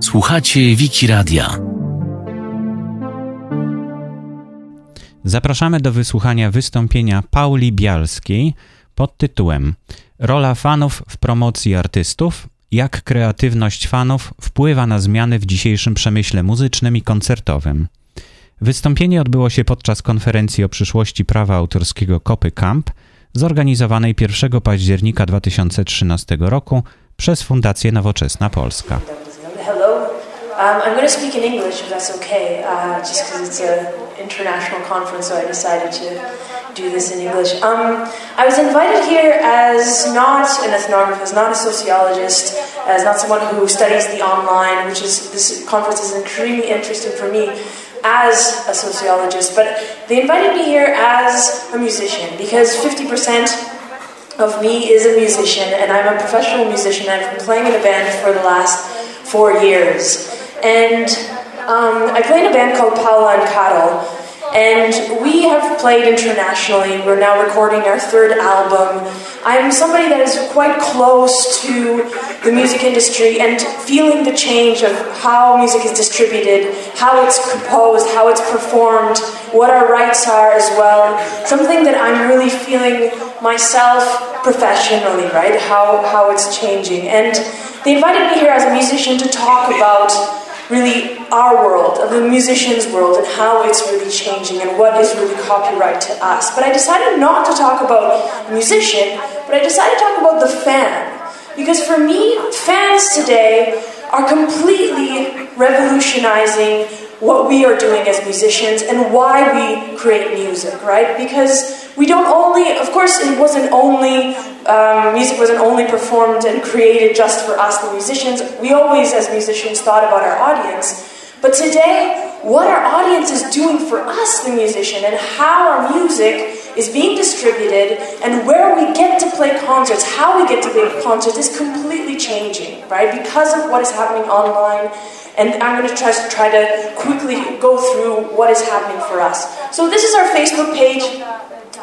Słuchacie Wiki Radia. Zapraszamy do wysłuchania wystąpienia Pauli Bialskiej pod tytułem Rola fanów w promocji artystów jak kreatywność fanów wpływa na zmiany w dzisiejszym przemyśle muzycznym i koncertowym. Wystąpienie odbyło się podczas konferencji o przyszłości prawa autorskiego Kopy Camp, zorganizowanej 1 października 2013 roku przez Fundację Nowoczesna Polska. Um, I'm going to speak in English if that's okay, uh, just because it's an international conference, so I decided to do this in English. Um, I was invited here as not an ethnographer, as not a sociologist, as not someone who studies the online, which is this conference is extremely interesting for me as a sociologist, but they invited me here as a musician because 50% of me is a musician, and I'm a professional musician. I've been playing in a band for the last four years. And um, I play in a band called Paula and Karol, and we have played internationally. We're now recording our third album. I'm somebody that is quite close to the music industry and feeling the change of how music is distributed, how it's composed, how it's performed, what our rights are as well. Something that I'm really feeling myself professionally, right? How, how it's changing. And they invited me here as a musician to talk about really our world, of the musician's world, and how it's really changing and what is really copyright to us. But I decided not to talk about musician, but I decided to talk about the fan. Because for me, fans today are completely revolutionizing what we are doing as musicians and why we create music, right? Because we don't only, of course, it wasn't only, um, music wasn't only performed and created just for us, the musicians. We always, as musicians, thought about our audience. But today, what our audience is doing for us, the musician, and how our music is being distributed and where we get to play concerts, how we get to play concerts is completely changing, right? Because of what is happening online. And I'm going to try, try to quickly go through what is happening for us. So, this is our Facebook page.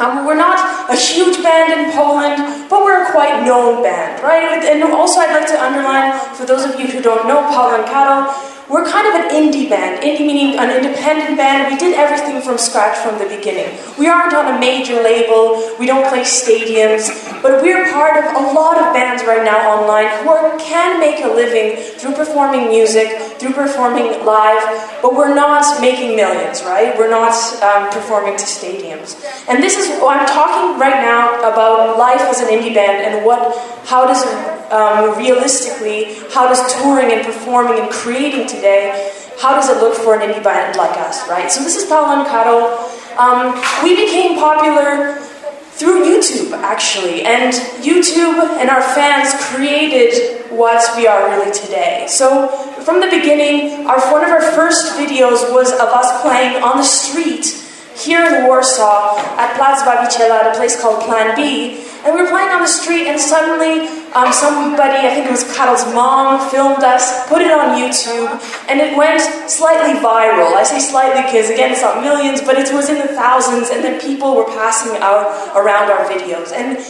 Um, we're not a huge band in Poland, but we're a quite known band, right? And also, I'd like to underline, for those of you who don't know Paula and Karol, we're kind of an indie band. Indie meaning an independent band. We did everything from scratch from the beginning. We aren't on a major label. We don't play stadiums. But we're part of a lot of bands right now online who are, can make a living through performing music, through performing live, but we're not making millions, right? We're not um, performing to stadiums. And this is, I'm talking right now about life as an indie band and what, how does um, realistically, how does touring and performing and creating today, how does it look for an indie band like us, right? So this is Paula and. Um, we became popular through YouTube, actually, and YouTube and our fans created what we are really today. So from the beginning, our, one of our first videos was of us playing on the street here in Warsaw at Plac Zbawiciela at a place called Plan B, and we were playing on the street, and suddenly um, somebody, I think it was Karol's mom, filmed us, put it on YouTube, and it went slightly viral. I say slightly because, again, it's not millions, but it was in the thousands, and then people were passing out around our videos. And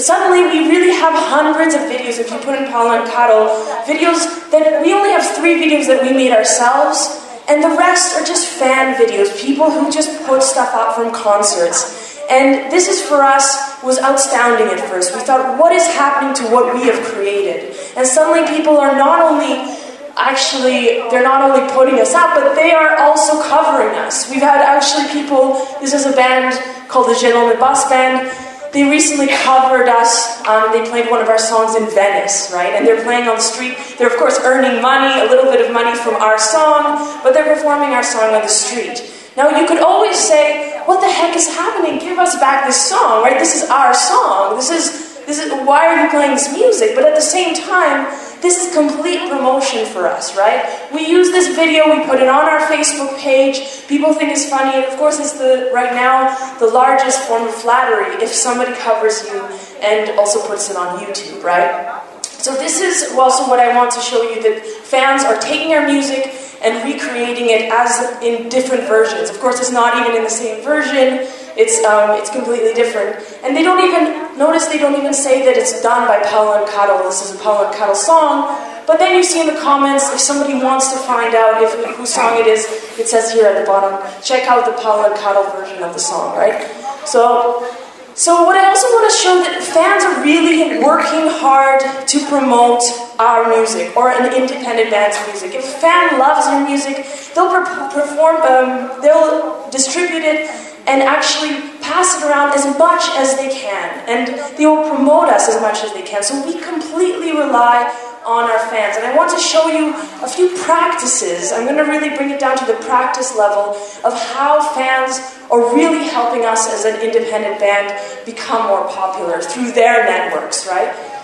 suddenly we really have hundreds of videos, if you put in Paula and Karol, videos that we only have three videos that we made ourselves, and the rest are just fan videos, people who just put stuff out from concerts. And this is for us was astounding at first. We thought, what is happening to what we have created? And suddenly people are not only actually they're not only putting us out, but they are also covering us. We've had actually people, this is a band called the Gentleman Bus Band. They recently covered us. Um, they played one of our songs in Venice, right? And they're playing on the street. They're, of course, earning money, a little bit of money from our song, but they're performing our song on the street. Now, you could always say, What the heck is happening? Give us back this song, right? This is our song. This is, this is, why are you playing this music? But at the same time, this is complete promotion for us, right? We use this video, we put it on our Facebook page. People think it's funny, and of course, it's the right now the largest form of flattery if somebody covers you and also puts it on YouTube, right? So this is also what I want to show you that fans are taking our music and recreating it as in different versions. Of course, it's not even in the same version. it's, um, it's completely different. And they don't even, notice they don't even say that it's done by Paula and Karol. This is a Paula and Karol song. But then you see in the comments, if somebody wants to find out if, whose song it is, it says here at the bottom, check out the Paula and Karol version of the song, right? So, so what I also want to show that fans are really working hard to promote our music or an independent band's music. If a fan loves your music, they'll perform, um, they'll distribute it and actually pass it around as much as they can. And they will promote us as much as they can. So we completely rely on our fans. And I want to show you a few practices. I'm going to really bring it down to the practice level of how fans are really helping us as an independent band become more popular through their networks, right?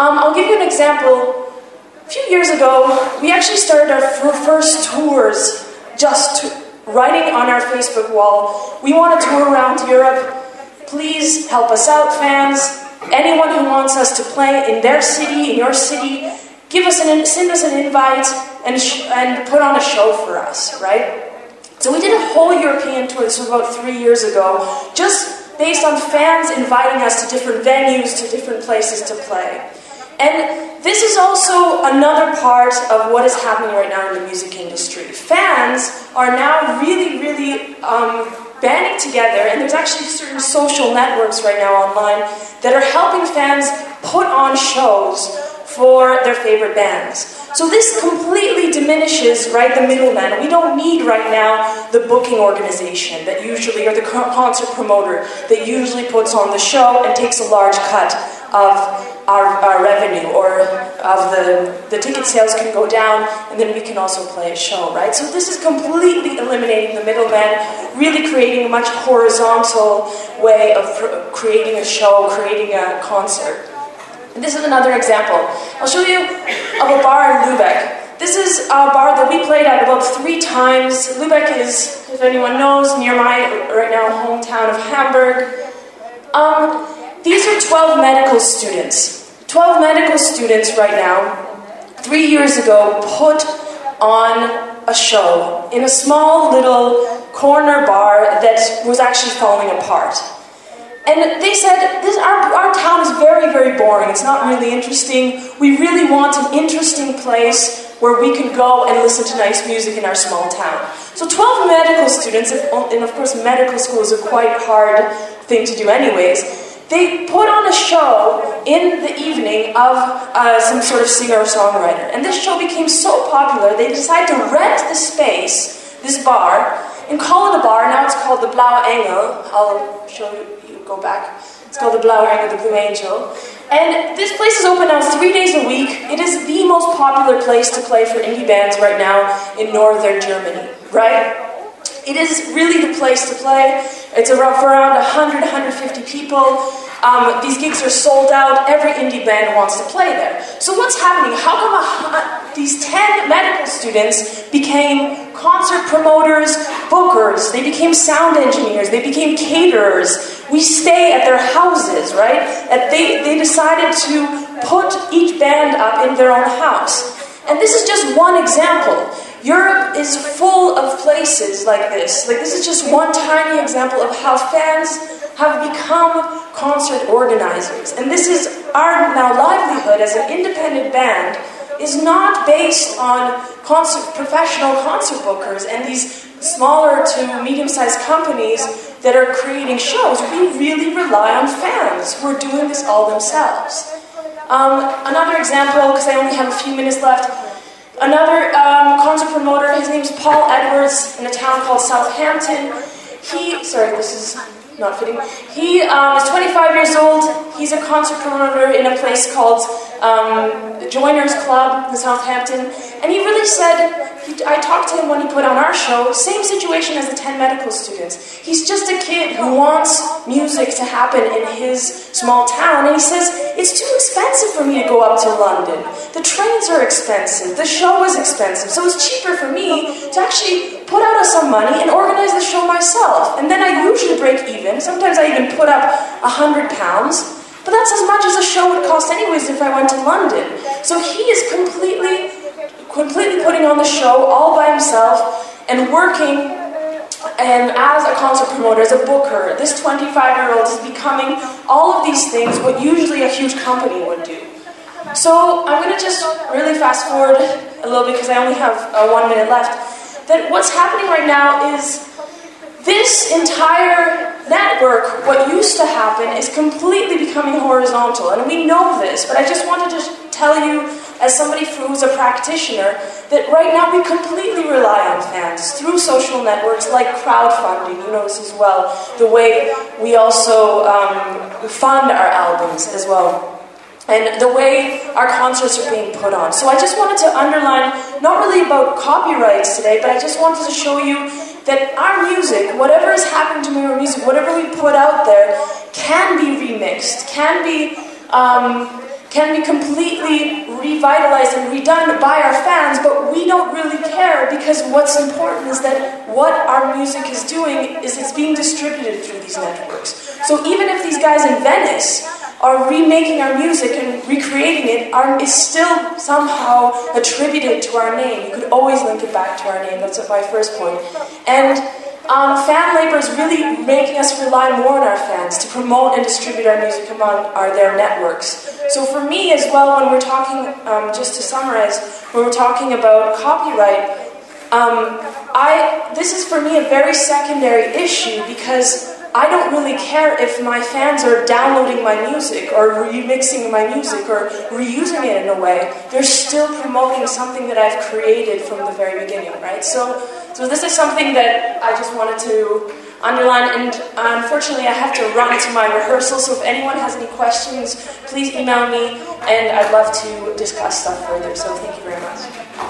Um, I'll give you an example. A few years ago, we actually started our first tours just to, writing on our Facebook wall, we want to tour around Europe. Please help us out, fans. Anyone who wants us to play in their city, in your city, give us an, send us an invite and, and put on a show for us, right? So we did a whole European tour, this was about three years ago, just based on fans inviting us to different venues, to different places to play. And this is also another part of what is happening right now in the music industry. Fans are now really, really um, banding together, and there's actually certain social networks right now online that are helping fans put on shows for their favorite bands. So this completely diminishes, right, the middleman. We don't need right now the booking organization that usually, or the concert promoter that usually puts on the show and takes a large cut of our, our revenue or of the, the ticket sales can go down and then we can also play a show, right? So this is completely eliminating the middleman, really creating a much horizontal way of creating a show, creating a concert. And this is another example. I'll show you of a bar in Lübeck. This is a bar that we played at about three times. Lübeck is, if anyone knows, near my right now hometown of Hamburg. Um, these are 12 medical students. 12 medical students right now, three years ago, put on a show in a small little corner bar that was actually falling apart. And they said, this, our, our town is very, very boring. It's not really interesting. We really want an interesting place where we can go and listen to nice music in our small town. So 12 medical students, and of course medical school is a quite hard thing to do anyways, they put on a show in the evening of uh, some sort of singer songwriter. And this show became so popular, they decided to rent the space, this bar, and call it a bar. Now it's called the Blaue Engel. I'll show you you go back. It's called the Blaue Engel, the Blue Angel. And this place is open now three days a week. It is the most popular place to play for indie bands right now in northern Germany, right? It is really the place to play. It's around, for around 100, 150 people. Um, these gigs are sold out. Every indie band wants to play there. So what's happening? How come a, these 10 medical students became concert promoters, bookers, they became sound engineers, they became caterers. We stay at their houses, right? And they, they decided to put each band up in their own house. And this is just one example. Europe is full of places like this. Like this is just one tiny example of how fans have become concert organizers. And this is our now livelihood as an independent band is not based on concert, professional concert bookers and these smaller to medium-sized companies that are creating shows. We really rely on fans who are doing this all themselves. Um, another example, because I only have a few minutes left, another um, concert promoter, his name's Paul Edwards in a town called Southampton. He, sorry, this is not fitting. He um, is 25 years old. He's a concert promoter in a place called um, Joiners Club in Southampton. And he really said, he, I talked to him when he put on our show, same situation as the 10 medical students. He's just a kid who wants music to happen in his small town. And he says, it's too expensive for me to go up to London. The trains are expensive. The show is expensive. So it's cheaper for me to actually put out some money and organize the show myself. And then I usually break even. Sometimes I even put up a hundred pounds. But that's as much as a show would cost anyways if I went to London. So he is completely, completely putting on the show all by himself and working and as a concert promoter, as a booker, this 25 year old is becoming all of these things what usually a huge company would do. So I'm going to just really fast forward a little bit because I only have uh, one minute left. That what's happening right now is this entire network, what used to happen, is completely becoming horizontal. And we know this, but I just wanted to tell you, as somebody who's a practitioner, that right now we completely rely on fans through social networks like crowdfunding. You know this as well. The way we also um, fund our albums as well and the way our concerts are being put on. So I just wanted to underline, not really about copyrights today, but I just wanted to show you that our music, whatever has happened to our music, whatever we put out there, can be remixed, can be um, can be completely revitalized and redone by our fans, but we don't really care because what's important is that what our music is doing is it's being distributed through these networks. So even if these guys in Venice are remaking our music and recreating it is still somehow attributed to our name. You could always link it back to our name. That's my first point. And um, fan labor is really making us rely more on our fans to promote and distribute our music among our, their networks. So for me as well, when we're talking, um, just to summarize, when we're talking about copyright, um, I, this is for me a very secondary issue because I don't really care if my fans are downloading my music or remixing my music or reusing it in a way. They're still promoting something that I've created from the very beginning, right? So, so this is something that I just wanted to underline. And unfortunately, I have to run to my rehearsal. So if anyone has any questions, please email me, and I'd love to discuss stuff further. So thank you very much.